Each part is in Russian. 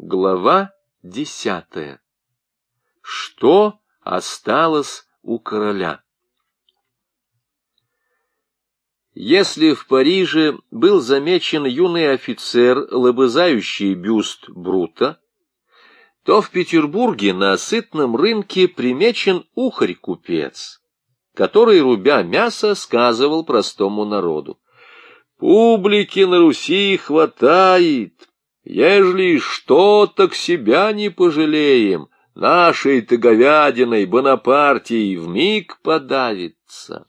Глава десятая. Что осталось у короля? Если в Париже был замечен юный офицер, лобызающий бюст Брута, то в Петербурге на сытном рынке примечен ухарь-купец, который, рубя мясо, сказывал простому народу. «Публики на Руси хватает, ежели что, к себя не пожалеем, нашей-то говядиной Бонапартией вмиг подавится».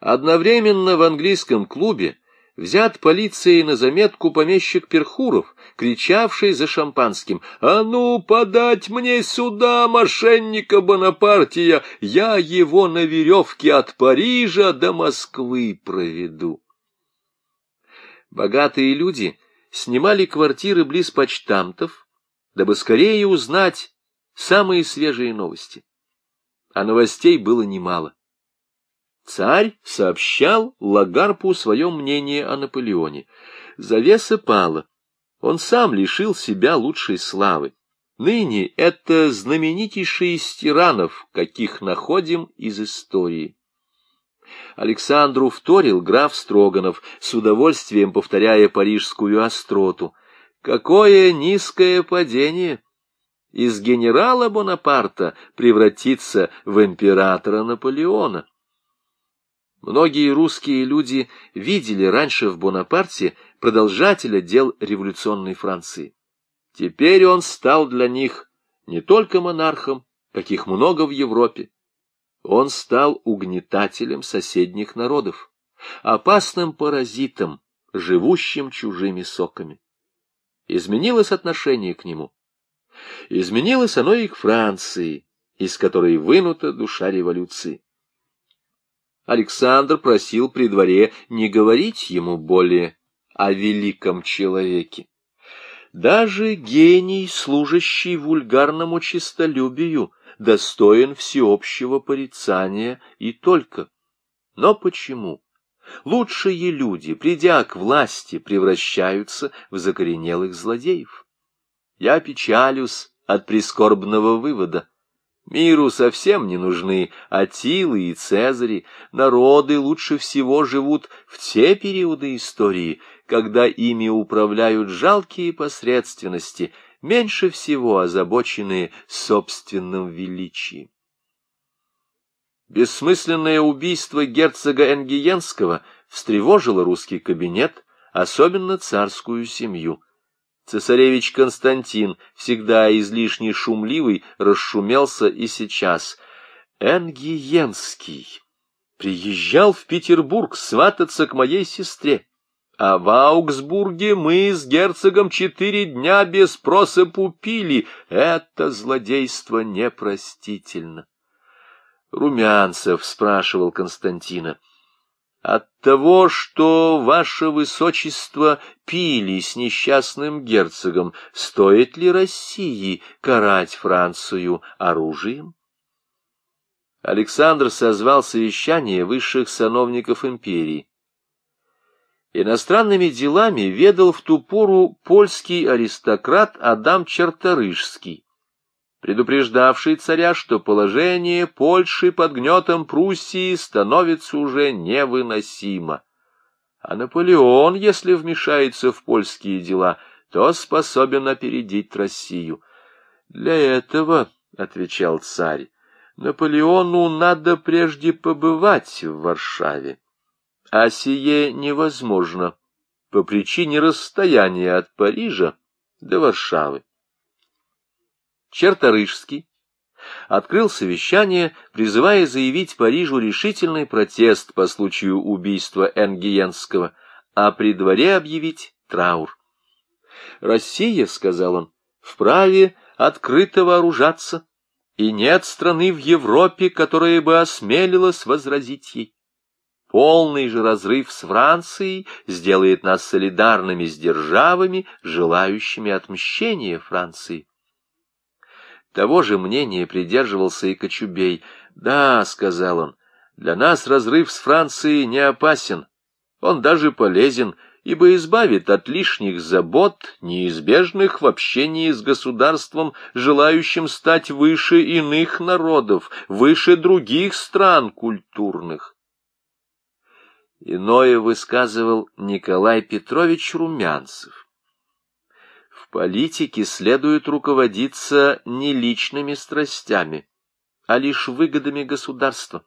Одновременно в английском клубе взят полицией на заметку помещик Перхуров, кричавший за шампанским «А ну, подать мне сюда, мошенника Бонапартия, я его на веревке от Парижа до Москвы проведу». Богатые люди снимали квартиры близ почтамтов, дабы скорее узнать самые свежие новости. А новостей было немало. Царь сообщал Лагарпу свое мнение о Наполеоне. Завеса пала. Он сам лишил себя лучшей славы. Ныне это знаменитейший из тиранов, каких находим из истории. Александру вторил граф Строганов, с удовольствием повторяя парижскую остроту. Какое низкое падение! Из генерала Бонапарта превратиться в императора Наполеона. Многие русские люди видели раньше в Бонапарте продолжателя дел революционной Франции. Теперь он стал для них не только монархом, каких много в Европе. Он стал угнетателем соседних народов, опасным паразитом, живущим чужими соками. Изменилось отношение к нему. Изменилось оно и к Франции, из которой вынута душа революции. Александр просил при дворе не говорить ему более о великом человеке. Даже гений, служащий вульгарному честолюбию, достоин всеобщего порицания и только. Но почему? Лучшие люди, придя к власти, превращаются в закоренелых злодеев. Я печалюсь от прискорбного вывода. Миру совсем не нужны Атилы и Цезари, народы лучше всего живут в те периоды истории, когда ими управляют жалкие посредственности, меньше всего озабоченные собственным величием. Бессмысленное убийство герцога Энгиенского встревожило русский кабинет, особенно царскую семью – Цесаревич Константин, всегда излишне шумливый, расшумелся и сейчас. Энгиенский приезжал в Петербург свататься к моей сестре, а в Аугсбурге мы с герцогом четыре дня без просыпу пили. Это злодейство непростительно. Румянцев спрашивал Константина — от того, что ваше высочество пили с несчастным герцогом, стоит ли России карать Францию оружием? Александр созвал совещание высших сановников империи. Иностранными делами ведал в ту пору польский аристократ Адам Черторыжский предупреждавший царя, что положение Польши под гнетом Пруссии становится уже невыносимо. А Наполеон, если вмешается в польские дела, то способен опередить Россию. Для этого, — отвечал царь, — Наполеону надо прежде побывать в Варшаве. А сие невозможно по причине расстояния от Парижа до Варшавы. Черторыжский открыл совещание, призывая заявить Парижу решительный протест по случаю убийства Энгиенского, а при дворе объявить траур. «Россия, — сказал он, — вправе открыто вооружаться, и нет страны в Европе, которая бы осмелилась возразить ей. Полный же разрыв с Францией сделает нас солидарными с державами, желающими отмщения Франции. Того же мнения придерживался и Кочубей. «Да», — сказал он, — «для нас разрыв с Францией не опасен. Он даже полезен, ибо избавит от лишних забот, неизбежных в общении с государством, желающим стать выше иных народов, выше других стран культурных. Иное высказывал Николай Петрович Румянцев. В политике следует руководиться не личными страстями, а лишь выгодами государства.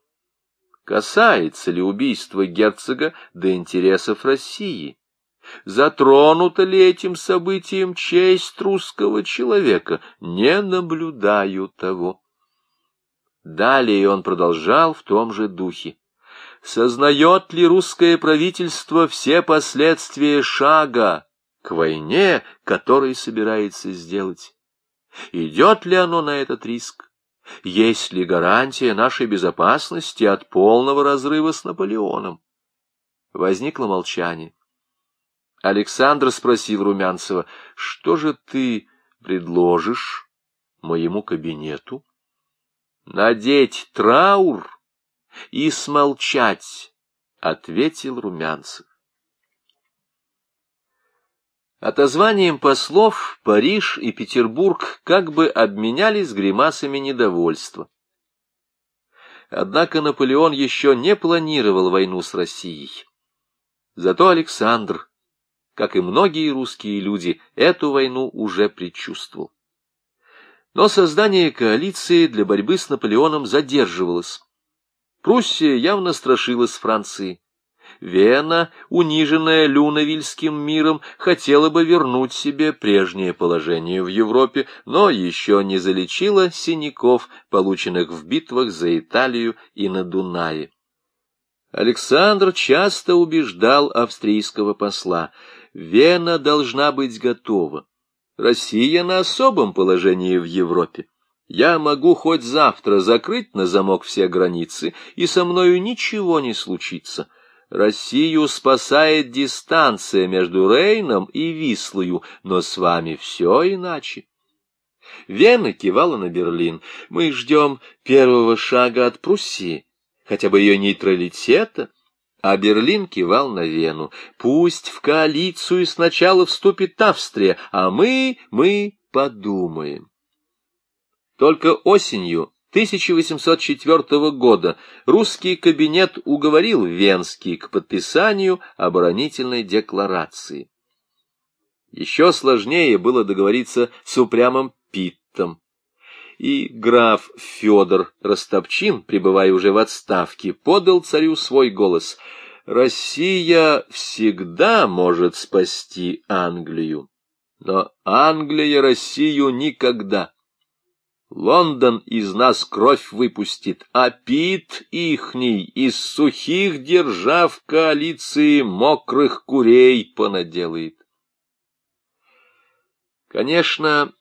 Касается ли убийство герцога до интересов России? Затронута ли этим событием честь русского человека? Не наблюдаю того. Далее он продолжал в том же духе. Сознает ли русское правительство все последствия шага к войне, который собирается сделать? Идет ли оно на этот риск? Есть ли гарантия нашей безопасности от полного разрыва с Наполеоном? Возникло молчание. Александр спросил Румянцева, что же ты предложишь моему кабинету? Надеть траур и смолчать, — ответил Румянцев. Отозванием послов Париж и Петербург как бы обменялись гримасами недовольства. Однако Наполеон еще не планировал войну с Россией. Зато Александр, как и многие русские люди, эту войну уже предчувствовал. Но создание коалиции для борьбы с Наполеоном задерживалось. Пруссия явно страшилась Франции. Вена, униженная Люнавильским миром, хотела бы вернуть себе прежнее положение в Европе, но еще не залечила синяков, полученных в битвах за Италию и на Дунае. Александр часто убеждал австрийского посла, Вена должна быть готова. Россия на особом положении в Европе. Я могу хоть завтра закрыть на замок все границы, и со мною ничего не случится. Россию спасает дистанция между Рейном и Вислою, но с вами все иначе. Вена кивала на Берлин. Мы ждем первого шага от Пруссии, хотя бы ее нейтралитета. А Берлин кивал на Вену. Пусть в коалицию сначала вступит Австрия, а мы, мы подумаем. Только осенью 1804 года русский кабинет уговорил Венский к подписанию оборонительной декларации. Еще сложнее было договориться с упрямым Питтом. И граф Федор Ростопчин, пребывая уже в отставке, подал царю свой голос. «Россия всегда может спасти Англию, но Англия Россию никогда». Лондон из нас кровь выпустит, а Пит ихний из сухих держав коалиции мокрых курей понаделает. Конечно,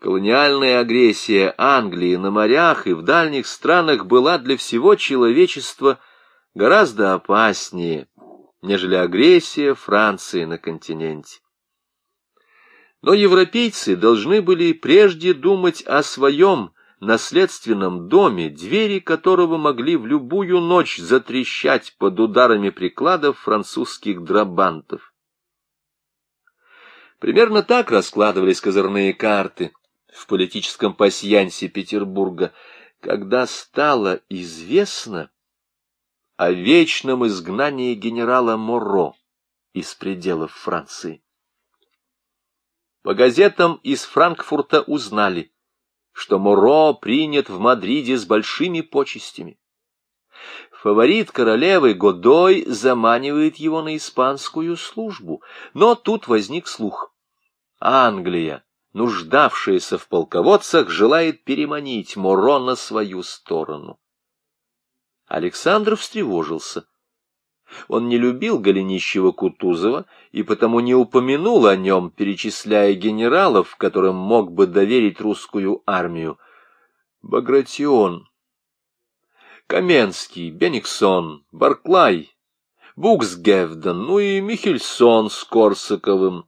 колониальная агрессия Англии на морях и в дальних странах была для всего человечества гораздо опаснее, нежели агрессия Франции на континенте. Но европейцы должны были прежде думать о своем наследственном доме, двери которого могли в любую ночь затрещать под ударами прикладов французских драбантов. Примерно так раскладывались козырные карты в политическом пасьянсе Петербурга, когда стало известно о вечном изгнании генерала Моро из пределов Франции. По газетам из Франкфурта узнали, что Моро принят в Мадриде с большими почестями. Фаворит королевы Годой заманивает его на испанскую службу, но тут возник слух. Англия, нуждавшаяся в полководцах, желает переманить Моро на свою сторону. Александр встревожился. Он не любил Голенищева-Кутузова и потому не упомянул о нем, перечисляя генералов, которым мог бы доверить русскую армию. Багратион, Каменский, Бениксон, Барклай, Буксгевден, ну и Михельсон с Корсаковым.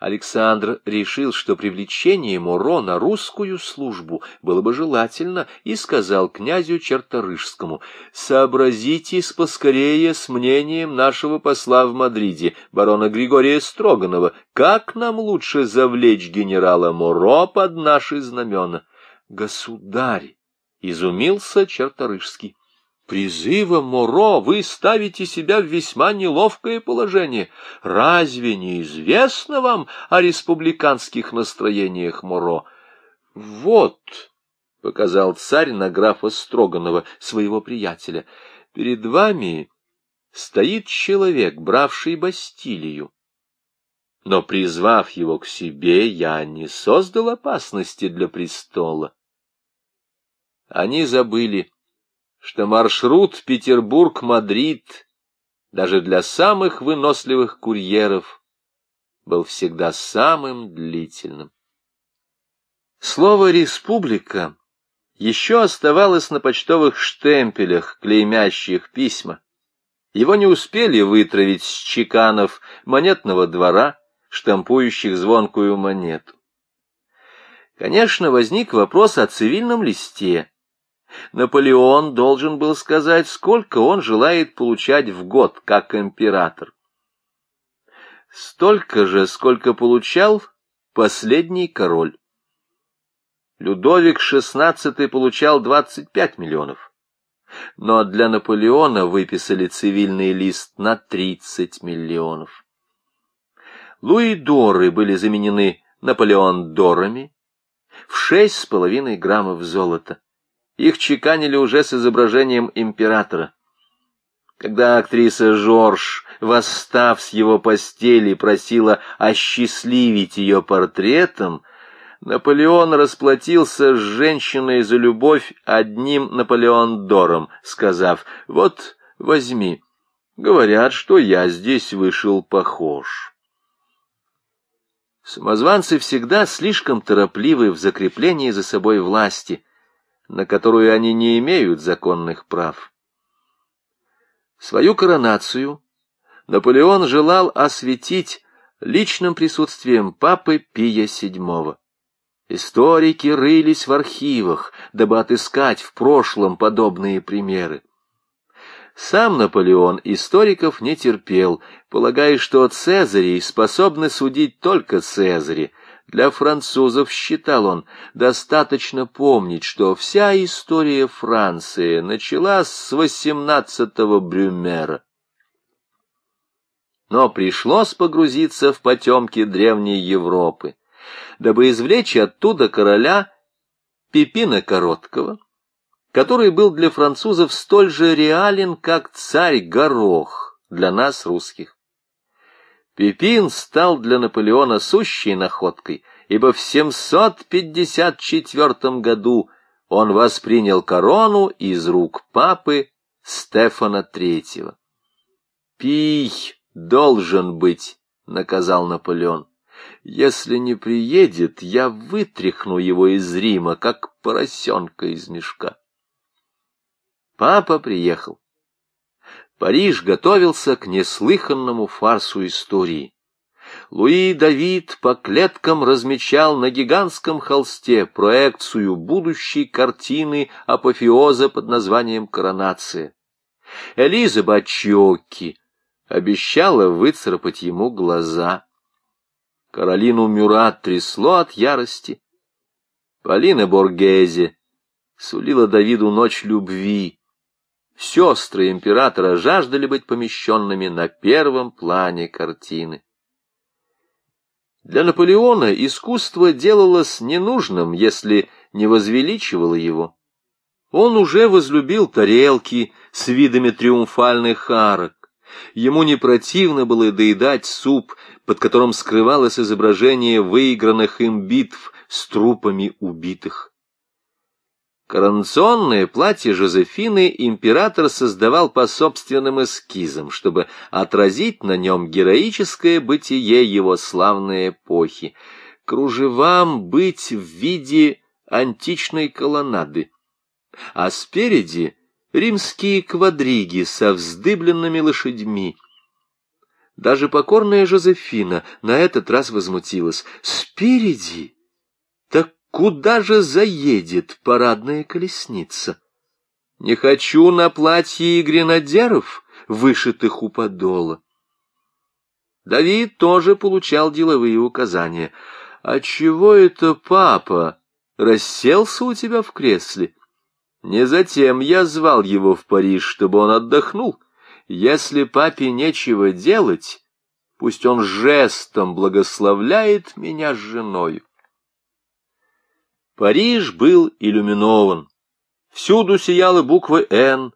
Александр решил, что привлечение Моро на русскую службу было бы желательно, и сказал князю Черторышскому, «Сообразитесь поскорее с мнением нашего посла в Мадриде, барона Григория Строганова, как нам лучше завлечь генерала Моро под наши знамена». «Государь!» — изумился Черторышский призывом Моро вы ставите себя в весьма неловкое положение. Разве не известно вам о республиканских настроениях Моро? Вот, — показал царь на графа Строганова, своего приятеля, — перед вами стоит человек, бравший Бастилию. Но, призвав его к себе, я не создал опасности для престола. Они забыли, что маршрут Петербург-Мадрид даже для самых выносливых курьеров был всегда самым длительным. Слово «республика» еще оставалось на почтовых штемпелях, клеймящих письма. Его не успели вытравить с чеканов монетного двора, штампующих звонкую монету. Конечно, возник вопрос о цивильном листе, Наполеон должен был сказать, сколько он желает получать в год, как император. Столько же, сколько получал последний король. Людовик XVI получал 25 миллионов. Но для Наполеона выписали цивильный лист на 30 миллионов. Луи-доры были заменены Наполеон-дорами в шесть с половиной граммов золота. Их чеканили уже с изображением императора. Когда актриса Жорж, восстав с его постели, просила осчастливить ее портретом, Наполеон расплатился с женщиной за любовь одним Наполеон-дором, сказав «Вот, возьми». Говорят, что я здесь вышел похож. Самозванцы всегда слишком торопливы в закреплении за собой власти, на которую они не имеют законных прав. Свою коронацию Наполеон желал осветить личным присутствием папы Пия VII. Историки рылись в архивах, дабы отыскать в прошлом подобные примеры. Сам Наполеон историков не терпел, полагая, что Цезарей способны судить только Цезари, для французов, считал он, достаточно помнить, что вся история Франции началась с восемнадцатого Брюмера. Но пришлось погрузиться в потемки древней Европы, дабы извлечь оттуда короля Пипина Короткого, который был для французов столь же реален, как царь Горох для нас, русских. Пипин стал для Наполеона сущей находкой, ибо в 754 году он воспринял корону из рук папы Стефана III. «Пий должен быть», — наказал Наполеон. «Если не приедет, я вытряхну его из Рима, как поросенка из мешка». Папа приехал. Париж готовился к неслыханному фарсу истории. Луи Давид по клеткам размечал на гигантском холсте проекцию будущей картины апофеоза под названием «Коронация». Элиза Бачокки обещала выцарапать ему глаза. Каролину Мюрат трясло от ярости. Полина Боргезе сулила Давиду ночь любви, Сестры императора жаждали быть помещенными на первом плане картины. Для Наполеона искусство делалось ненужным, если не возвеличивало его. Он уже возлюбил тарелки с видами триумфальных арок. Ему не противно было доедать суп, под которым скрывалось изображение выигранных им битв с трупами убитых. Коронационное платье Жозефины император создавал по собственным эскизам, чтобы отразить на нем героическое бытие его славной эпохи. Кружевам быть в виде античной колоннады, а спереди римские квадриги со вздыбленными лошадьми. Даже покорная Жозефина на этот раз возмутилась. «Спереди? Куда же заедет парадная колесница? Не хочу на платье и гренадеров, вышитых у подола». Давид тоже получал деловые указания. «А чего это папа расселся у тебя в кресле?» «Не затем я звал его в Париж, чтобы он отдохнул». Если папе нечего делать, пусть он жестом благословляет меня с женою. Париж был иллюминован. Всюду сияла буква «Н».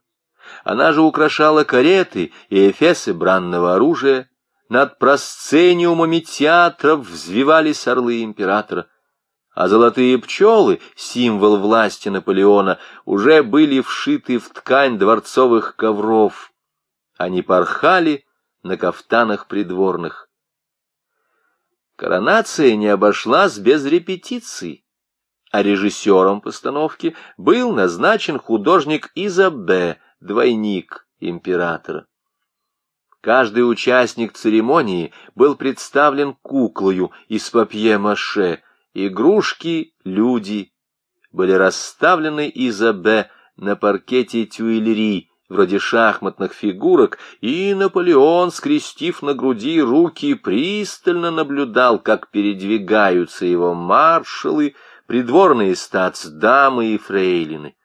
Она же украшала кареты и эфесы бранного оружия. Над просцениумами театров взвивались орлы императора. А золотые пчелы, символ власти Наполеона, уже были вшиты в ткань дворцовых ковров они порхали на кафтанах придворных. Коронация не обошлась без репетиций, а режиссером постановки был назначен художник Изабе, двойник императора. Каждый участник церемонии был представлен куклою из папье-маше, игрушки, люди были расставлены Изабе на паркете Тюильри, вроде шахматных фигурок, и Наполеон, скрестив на груди руки, пристально наблюдал, как передвигаются его маршалы, придворные стацдамы и фрейлины.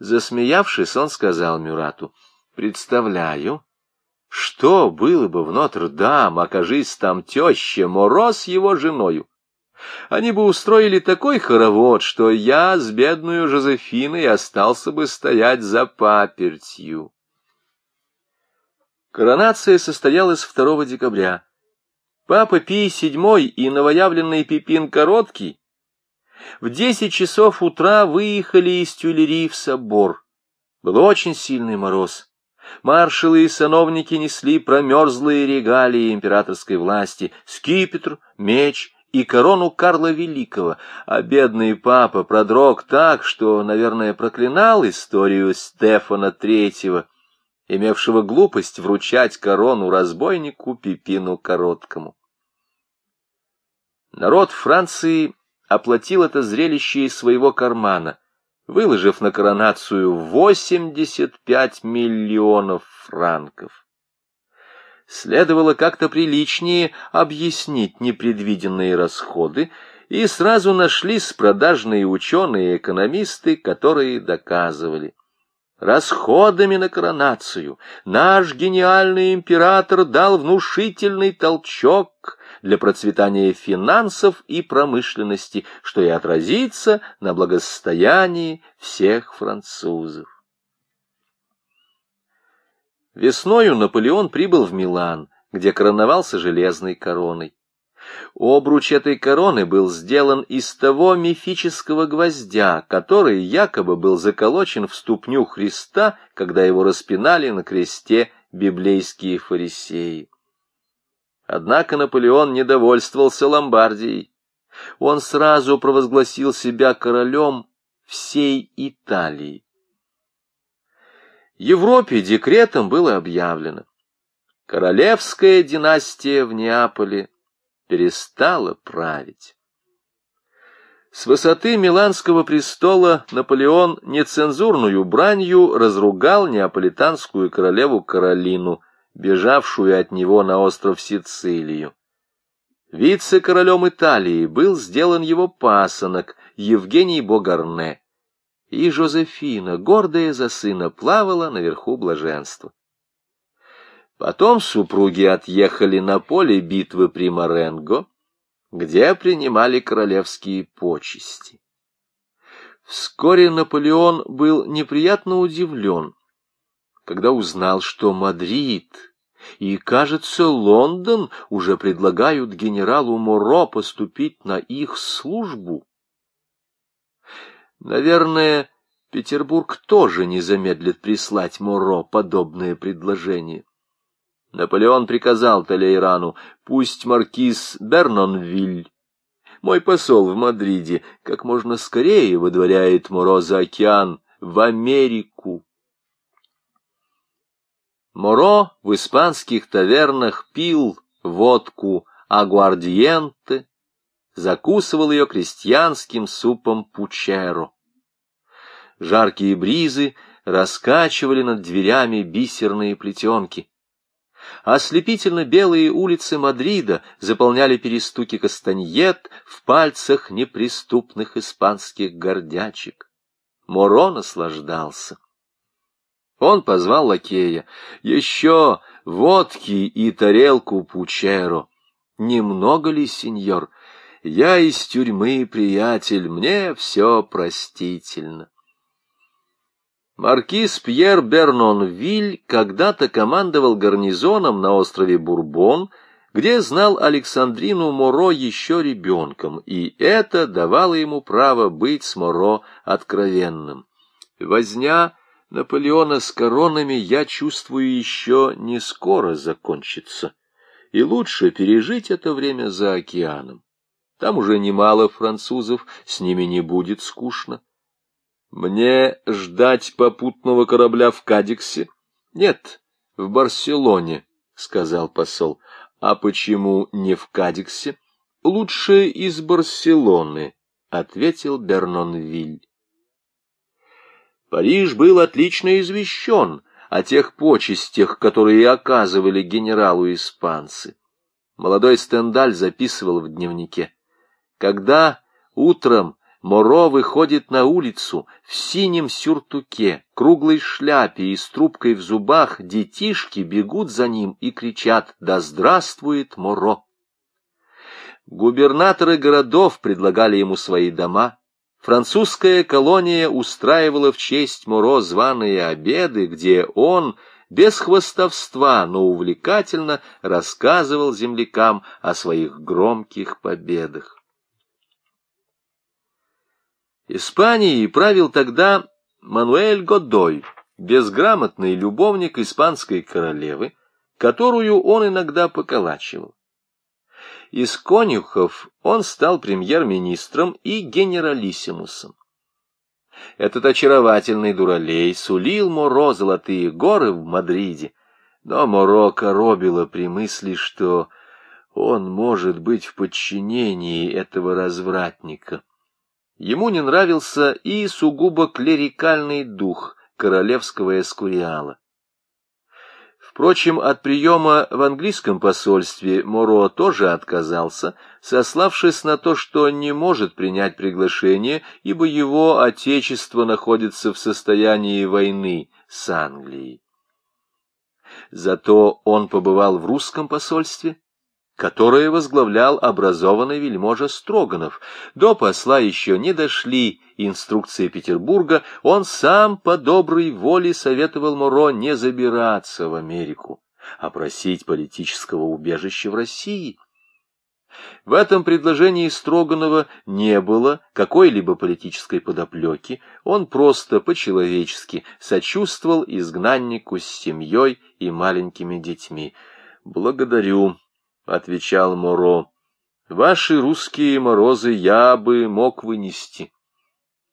Засмеявшись, он сказал Мюрату, «Представляю, что было бы в Нотр-Дам, окажись там теща Моро с его женою. Они бы устроили такой хоровод, что я с бедную Жозефиной остался бы стоять за папертью. Коронация состоялась 2 декабря. Папа Пий VII и новоявленный Пипин Короткий в десять часов утра выехали из Тюлери в собор. Был очень сильный мороз. Маршалы и сановники несли промерзлые регалии императорской власти, скипетр, меч и корону Карла Великого, а бедный папа продрог так, что, наверное, проклинал историю Стефана Третьего, имевшего глупость вручать корону разбойнику Пипину Короткому. Народ Франции оплатил это зрелище из своего кармана, выложив на коронацию 85 миллионов франков. Следовало как-то приличнее объяснить непредвиденные расходы, и сразу нашлись продажные ученые-экономисты, которые доказывали. Расходами на коронацию наш гениальный император дал внушительный толчок для процветания финансов и промышленности, что и отразится на благосостоянии всех французов. Весною Наполеон прибыл в Милан, где короновался железной короной. Обруч этой короны был сделан из того мифического гвоздя, который якобы был заколочен в ступню Христа, когда его распинали на кресте библейские фарисеи. Однако Наполеон не довольствовался Ломбардией. Он сразу провозгласил себя королем всей Италии. Европе декретом было объявлено. Королевская династия в Неаполе перестала править. С высоты Миланского престола Наполеон нецензурную бранью разругал неаполитанскую королеву Каролину, бежавшую от него на остров Сицилию. Вице-королем Италии был сделан его пасынок Евгений Богарне и Жозефина, гордая за сына, плавала наверху блаженства. Потом супруги отъехали на поле битвы при Маренго, где принимали королевские почести. Вскоре Наполеон был неприятно удивлен, когда узнал, что Мадрид и, кажется, Лондон уже предлагают генералу Моро поступить на их службу. Наверное, Петербург тоже не замедлит прислать Моро подобное предложение. Наполеон приказал Толейрану, пусть маркиз Бернонвиль, мой посол в Мадриде, как можно скорее выдворяет Моро за океан в Америку. Моро в испанских тавернах пил водку агуардиенте, закусывал ее крестьянским супом пучеро. Жаркие бризы раскачивали над дверями бисерные плетенки. Ослепительно белые улицы Мадрида заполняли перестуки кастаньет в пальцах неприступных испанских гордячек. Моро наслаждался. Он позвал лакея. «Еще водки и тарелку пучеро. Немного ли, сеньор? Я из тюрьмы, приятель, мне все простительно». Маркиз Пьер Бернон-Виль когда-то командовал гарнизоном на острове Бурбон, где знал Александрину Моро еще ребенком, и это давало ему право быть с Моро откровенным. Возня Наполеона с коронами, я чувствую, еще не скоро закончится, и лучше пережить это время за океаном. Там уже немало французов, с ними не будет скучно. Мне ждать попутного корабля в Кадиксе? Нет, в Барселоне, сказал посол. А почему не в Кадиксе? Лучше из Барселоны, ответил Бернонвиль. Париж был отлично извещен о тех почестях, которые оказывали генералу испанцы. Молодой Стендаль записывал в дневнике. Когда утром Моро выходит на улицу в синем сюртуке, круглой шляпе и с трубкой в зубах, детишки бегут за ним и кричат «Да здравствует Моро!». Губернаторы городов предлагали ему свои дома, французская колония устраивала в честь Моро званые обеды, где он без хвостовства, но увлекательно рассказывал землякам о своих громких победах. Испанией правил тогда Мануэль Годой, безграмотный любовник испанской королевы, которую он иногда поколачивал. Из конюхов он стал премьер-министром и генералиссимусом. Этот очаровательный дуралей сулил Моро золотые горы в Мадриде, но Моро коробило при мысли, что он может быть в подчинении этого развратника. Ему не нравился и сугубо клерикальный дух королевского эскуриала. Впрочем, от приема в английском посольстве Моро тоже отказался, сославшись на то, что не может принять приглашение, ибо его отечество находится в состоянии войны с Англией. Зато он побывал в русском посольстве, которое возглавлял образованный вельможа Строганов. До посла еще не дошли инструкции Петербурга, он сам по доброй воле советовал Муро не забираться в Америку, а просить политического убежища в России. В этом предложении Строганова не было какой-либо политической подоплеки, он просто по-человечески сочувствовал изгнаннику с семьей и маленькими детьми. «Благодарю», отвечал Моро. Ваши русские морозы я бы мог вынести.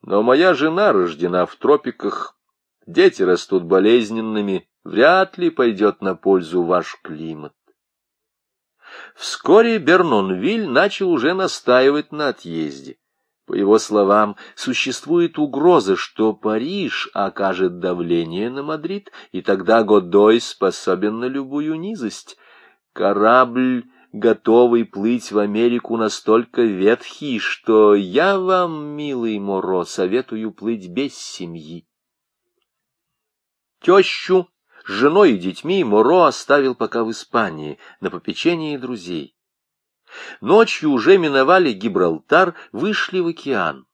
Но моя жена рождена в тропиках, дети растут болезненными, вряд ли пойдет на пользу ваш климат. Вскоре Бернонвиль начал уже настаивать на отъезде. По его словам, существует угроза, что Париж окажет давление на Мадрид, и тогда Годой способен на любую низость. Корабль, готовый плыть в Америку, настолько ветхий, что я вам, милый Моро, советую плыть без семьи. Тещу женой и детьми Моро оставил пока в Испании, на попечении друзей. Ночью уже миновали Гибралтар, вышли в океан.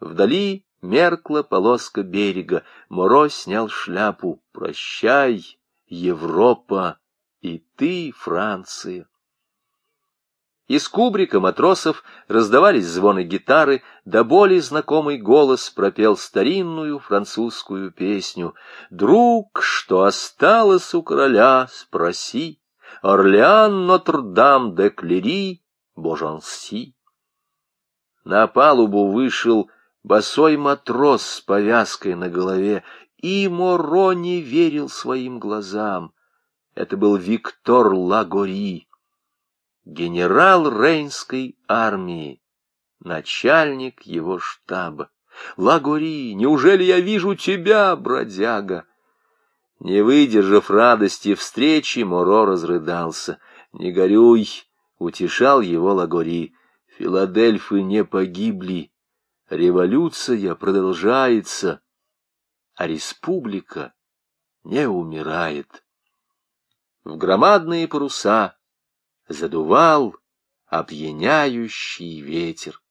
Вдали меркла полоска берега. Моро снял шляпу. «Прощай, Европа!» И ты, Франция. Из кубрика матросов раздавались звоны гитары, до боли знакомый голос пропел старинную французскую песню. «Друг, что осталось у короля, спроси, Орлеан, Нотр-Дам, де Клери, Божанси». На палубу вышел босой матрос с повязкой на голове, и Моро не верил своим глазам. Это был Виктор Лагори, генерал Рейнской армии, начальник его штаба. Лагори, неужели я вижу тебя, бродяга? Не выдержав радости встречи, Моро разрыдался. «Не горюй!» — утешал его Лагори. «Филадельфы не погибли. Революция продолжается, а республика не умирает». В громадные паруса задувал опьяняющий ветер.